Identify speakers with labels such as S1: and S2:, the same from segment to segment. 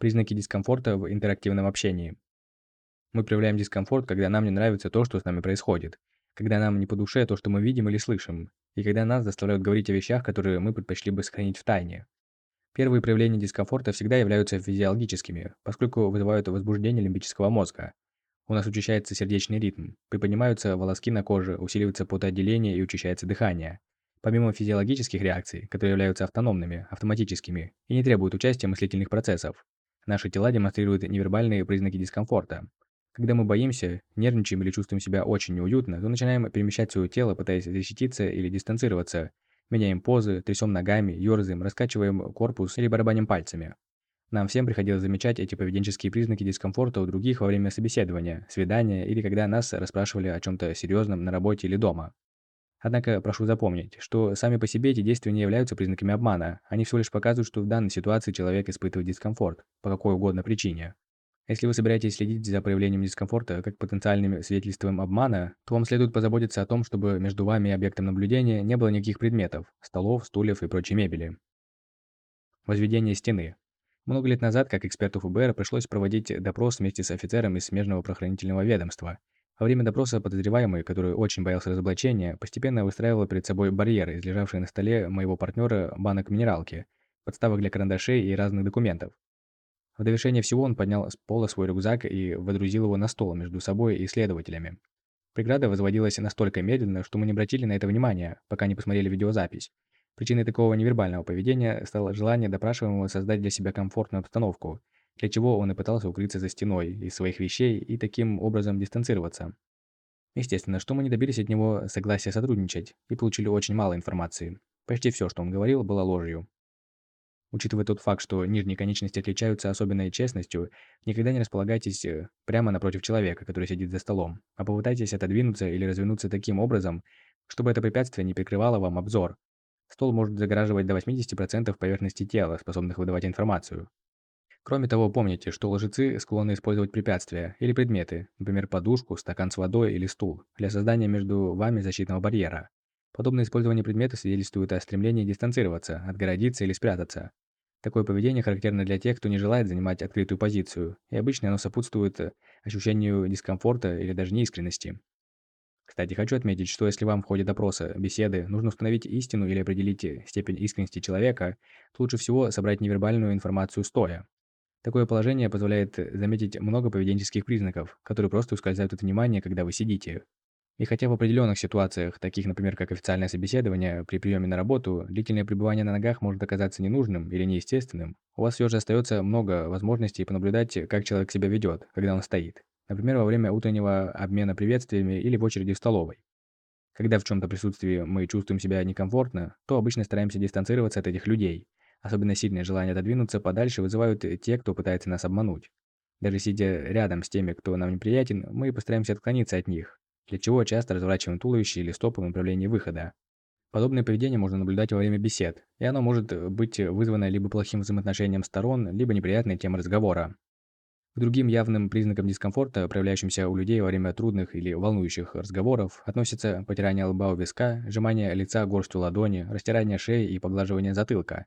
S1: Признаки дискомфорта в интерактивном общении. Мы проявляем дискомфорт, когда нам не нравится то, что с нами происходит, когда нам не по душе то, что мы видим или слышим, и когда нас заставляют говорить о вещах, которые мы предпочли бы сохранить в тайне. Первые проявления дискомфорта всегда являются физиологическими, поскольку вызывают возбуждение лимбического мозга. У нас учащается сердечный ритм, приподнимаются волоски на коже, усиливается потоотделение и учащается дыхание. Помимо физиологических реакций, которые являются автономными, автоматическими и не требуют участия мыслительных процессов, наши тела демонстрируют невербальные признаки дискомфорта. Когда мы боимся, нервничаем или чувствуем себя очень неуютно, то начинаем перемещать свое тело, пытаясь защититься или дистанцироваться. Меняем позы, трясем ногами, ерзаем, раскачиваем корпус или барабаним пальцами. Нам всем приходилось замечать эти поведенческие признаки дискомфорта у других во время собеседования, свидания или когда нас расспрашивали о чем-то серьезном на работе или дома. Однако прошу запомнить, что сами по себе эти действия не являются признаками обмана, они всего лишь показывают, что в данной ситуации человек испытывает дискомфорт, по какой угодно причине. Если вы собираетесь следить за проявлением дискомфорта как потенциальным свидетельством обмана, то вам следует позаботиться о том, чтобы между вами и объектом наблюдения не было никаких предметов, столов, стульев и прочей мебели. Возведение стены. Много лет назад, как эксперту ФБР, пришлось проводить допрос вместе с офицером из смежного правоохранительного ведомства, во время допроса подозреваемый, который очень боялся разоблачения, постепенно выстраивал перед собой барьеры, из лежавшие на столе моего партнера банок минералки, подставок для карандашей и разных документов. В довершение всего он поднял с пола свой рюкзак и водрузил его на стол между собой и следователями. Преграда возводилась настолько медленно, что мы не обратили на это внимания, пока не посмотрели видеозапись. Причиной такого невербального поведения стало желание допрашиваемого создать для себя комфортную обстановку, для чего он и пытался укрыться за стеной из своих вещей и таким образом дистанцироваться. Естественно, что мы не добились от него согласия сотрудничать и получили очень мало информации. Почти все, что он говорил, было ложью. Учитывая тот факт, что нижние конечности отличаются особенной честностью, никогда не располагайтесь э, прямо напротив человека, который сидит за столом, а попытайтесь отодвинуться или развернуться таким образом, чтобы это препятствие не прикрывало вам обзор. Стол может загораживать до 80% поверхности тела, способных выдавать информацию. Кроме того, помните, что лжецы склонны использовать препятствия или предметы, например, подушку, стакан с водой или стул, для создания между вами защитного барьера. Подобное использование предмета свидетельствует о стремлении дистанцироваться, отгородиться или спрятаться. Такое поведение характерно для тех, кто не желает занимать открытую позицию, и обычно оно сопутствует ощущению дискомфорта или даже неискренности. Кстати, хочу отметить, что если вам в ходе допроса, беседы, нужно установить истину или определить степень искренности человека, то лучше всего собрать невербальную информацию стоя. Такое положение позволяет э, заметить много поведенческих признаков, которые просто ускользают от внимания, когда вы сидите. И хотя в определенных ситуациях, таких, например, как официальное собеседование, при приеме на работу, длительное пребывание на ногах может оказаться ненужным или неестественным, у вас все же остается много возможностей понаблюдать, как человек себя ведет, когда он стоит. Например, во время утреннего обмена приветствиями или в очереди в столовой. Когда в чем-то присутствии мы чувствуем себя некомфортно, то обычно стараемся дистанцироваться от этих людей, Особенно сильное желание отодвинуться подальше вызывают те, кто пытается нас обмануть. Даже сидя рядом с теми, кто нам неприятен, мы постараемся отклониться от них, для чего часто разворачиваем туловище или стопы в направлении выхода. Подобное поведение можно наблюдать во время бесед, и оно может быть вызвано либо плохим взаимоотношением сторон, либо неприятной темой разговора. К другим явным признакам дискомфорта, проявляющимся у людей во время трудных или волнующих разговоров, относятся потирание лба у виска, сжимание лица горстью ладони, растирание шеи и поглаживание затылка.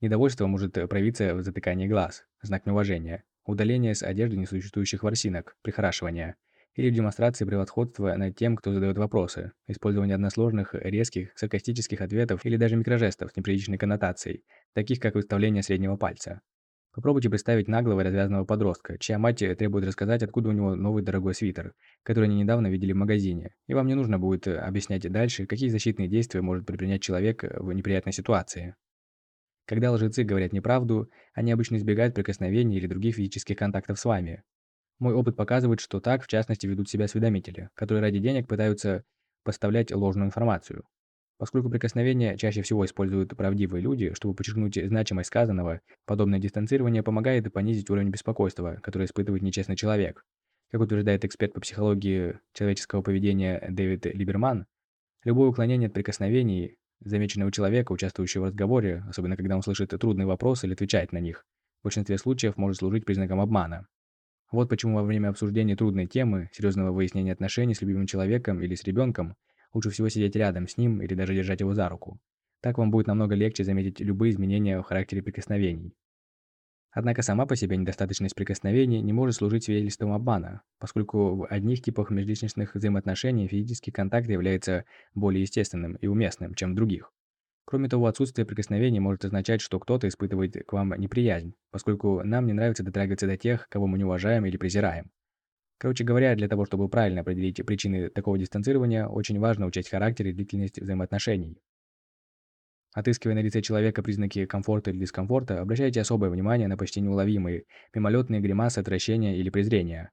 S1: Недовольство может э, проявиться в затыкании глаз, знак неуважения, удаление с одежды несуществующих ворсинок, прихорашивание, или в демонстрации превосходства над тем, кто задает вопросы, использование односложных, резких, саркастических ответов или даже микрожестов с неприличной коннотацией, таких как выставление среднего пальца. Попробуйте представить наглого и развязанного подростка, чья мать э, требует рассказать, откуда у него новый дорогой свитер, который они недавно видели в магазине, и вам не нужно будет э, объяснять дальше, какие защитные действия может предпринять человек в неприятной ситуации. Когда лжецы говорят неправду, они обычно избегают прикосновений или других физических контактов с вами. Мой опыт показывает, что так, в частности, ведут себя осведомители, которые ради денег пытаются поставлять ложную информацию. Поскольку прикосновения чаще всего используют правдивые люди, чтобы подчеркнуть значимость сказанного, подобное дистанцирование помогает понизить уровень беспокойства, который испытывает нечестный человек. Как утверждает эксперт по психологии человеческого поведения Дэвид Либерман, любое уклонение от прикосновений замеченное у человека, участвующего в разговоре, особенно когда он слышит трудные вопросы или отвечает на них, в большинстве случаев может служить признаком обмана. Вот почему во время обсуждения трудной темы, серьезного выяснения отношений с любимым человеком или с ребенком, лучше всего сидеть рядом с ним или даже держать его за руку. Так вам будет намного легче заметить любые изменения в характере прикосновений. Однако сама по себе недостаточность прикосновений не может служить свидетельством обмана, поскольку в одних типах межличностных взаимоотношений физический контакт является более естественным и уместным, чем в других. Кроме того, отсутствие прикосновений может означать, что кто-то испытывает к вам неприязнь, поскольку нам не нравится дотрагиваться до тех, кого мы не уважаем или презираем. Короче говоря, для того, чтобы правильно определить причины такого дистанцирования, очень важно учесть характер и длительность взаимоотношений. Отыскивая на лице человека признаки комфорта или дискомфорта, обращайте особое внимание на почти неуловимые, мимолетные гримасы отвращения или презрения.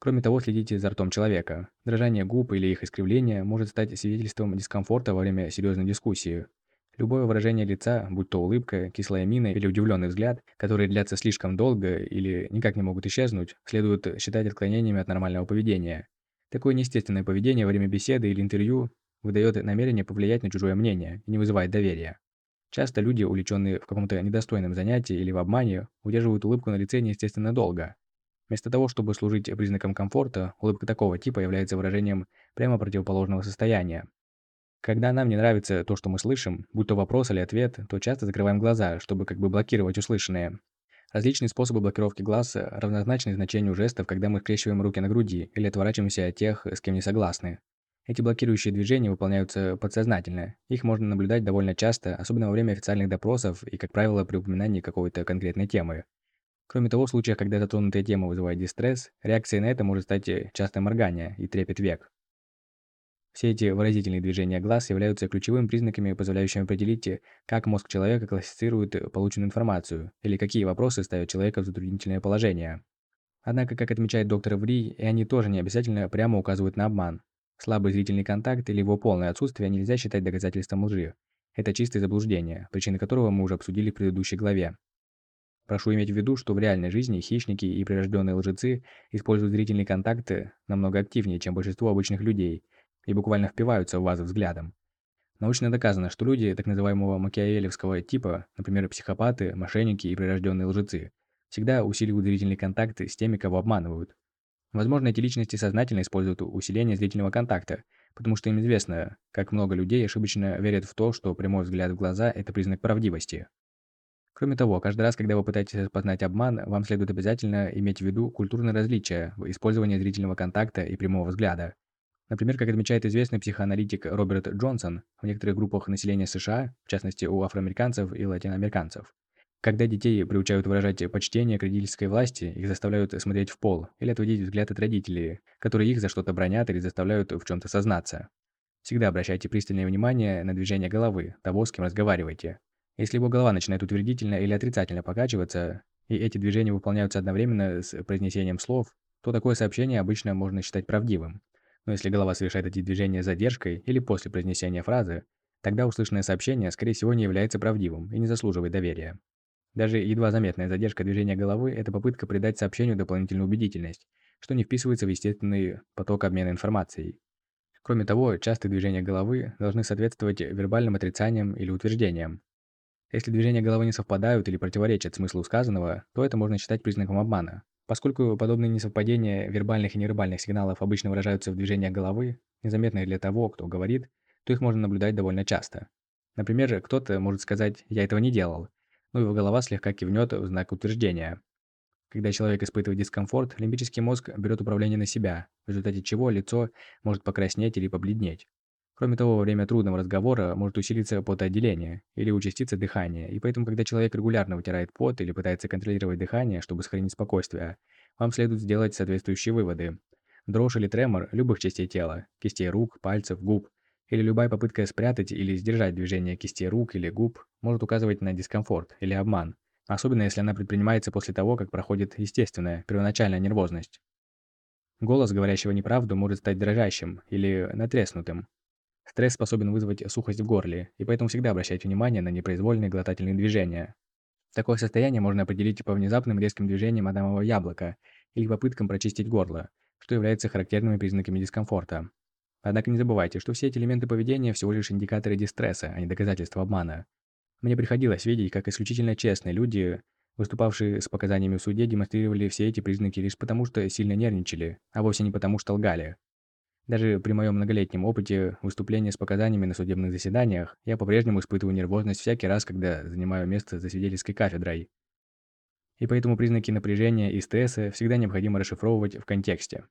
S1: Кроме того, следите за ртом человека. Дрожание губ или их искривление может стать свидетельством дискомфорта во время серьезной дискуссии. Любое выражение лица, будь то улыбка, кислая мина или удивленный взгляд, которые длятся слишком долго или никак не могут исчезнуть, следует считать отклонениями от нормального поведения. Такое неестественное поведение во время беседы или интервью выдает намерение повлиять на чужое мнение и не вызывает доверия. Часто люди, увлеченные в каком-то недостойном занятии или в обмане, удерживают улыбку на лице неестественно долго. Вместо того, чтобы служить признаком комфорта, улыбка такого типа является выражением прямо противоположного состояния. Когда нам не нравится то, что мы слышим, будь то вопрос или ответ, то часто закрываем глаза, чтобы как бы блокировать услышанное. Различные способы блокировки глаз равнозначны значению жестов, когда мы скрещиваем руки на груди или отворачиваемся от тех, с кем не согласны. Эти блокирующие движения выполняются подсознательно. Их можно наблюдать довольно часто, особенно во время официальных допросов и, как правило, при упоминании какой-то конкретной темы. Кроме того, в случаях, когда затронутая тема вызывает дистресс, реакцией на это может стать частое моргание и трепет век. Все эти выразительные движения глаз являются ключевыми признаками, позволяющими определить, как мозг человека классифицирует полученную информацию, или какие вопросы ставят человека в затруднительное положение. Однако, как отмечает доктор Ври, и они тоже не обязательно прямо указывают на обман. Слабый зрительный контакт или его полное отсутствие нельзя считать доказательством лжи. Это чистое заблуждение, причины которого мы уже обсудили в предыдущей главе. Прошу иметь в виду, что в реальной жизни хищники и прирожденные лжецы используют зрительные контакты намного активнее, чем большинство обычных людей, и буквально впиваются в вас взглядом. Научно доказано, что люди так называемого макиавелевского типа, например, психопаты, мошенники и прирожденные лжецы, всегда усиливают зрительные контакты с теми, кого обманывают. Возможно, эти личности сознательно используют усиление зрительного контакта, потому что им известно, как много людей ошибочно верят в то, что прямой взгляд в глаза – это признак правдивости. Кроме того, каждый раз, когда вы пытаетесь распознать обман, вам следует обязательно иметь в виду культурные различия в использовании зрительного контакта и прямого взгляда. Например, как отмечает известный психоаналитик Роберт Джонсон, в некоторых группах населения США, в частности у афроамериканцев и латиноамериканцев, когда детей приучают выражать почтение к родительской власти, их заставляют смотреть в пол или отводить взгляд от родителей, которые их за что-то бронят или заставляют в чем-то сознаться. Всегда обращайте пристальное внимание на движение головы, того, с кем разговариваете. Если его голова начинает утвердительно или отрицательно покачиваться, и эти движения выполняются одновременно с произнесением слов, то такое сообщение обычно можно считать правдивым. Но если голова совершает эти движения задержкой или после произнесения фразы, тогда услышанное сообщение, скорее всего, не является правдивым и не заслуживает доверия. Даже едва заметная задержка движения головы – это попытка придать сообщению дополнительную убедительность, что не вписывается в естественный поток обмена информацией. Кроме того, частые движения головы должны соответствовать вербальным отрицаниям или утверждениям. Если движения головы не совпадают или противоречат смыслу сказанного, то это можно считать признаком обмана. Поскольку подобные несовпадения вербальных и невербальных сигналов обычно выражаются в движениях головы, незаметных для того, кто говорит, то их можно наблюдать довольно часто. Например, кто-то может сказать «я этого не делал», но его голова слегка кивнет в знак утверждения. Когда человек испытывает дискомфорт, лимбический мозг берет управление на себя, в результате чего лицо может покраснеть или побледнеть. Кроме того, во время трудного разговора может усилиться потоотделение или участиться дыхание, и поэтому, когда человек регулярно вытирает пот или пытается контролировать дыхание, чтобы сохранить спокойствие, вам следует сделать соответствующие выводы. Дрожь или тремор любых частей тела, кистей рук, пальцев, губ, или любая попытка спрятать или сдержать движение кисти рук или губ может указывать на дискомфорт или обман, особенно если она предпринимается после того, как проходит естественная, первоначальная нервозность. Голос, говорящего неправду, может стать дрожащим или натреснутым. Стресс способен вызвать сухость в горле, и поэтому всегда обращайте внимание на непроизвольные глотательные движения. Такое состояние можно определить по внезапным резким движениям адамового яблока или попыткам прочистить горло, что является характерными признаками дискомфорта. Однако не забывайте, что все эти элементы поведения всего лишь индикаторы дистресса, а не доказательства обмана. Мне приходилось видеть, как исключительно честные люди, выступавшие с показаниями в суде, демонстрировали все эти признаки лишь потому, что сильно нервничали, а вовсе не потому, что лгали. Даже при моем многолетнем опыте выступления с показаниями на судебных заседаниях, я по-прежнему испытываю нервозность всякий раз, когда занимаю место за свидетельской кафедрой. И поэтому признаки напряжения и стресса всегда необходимо расшифровывать в контексте.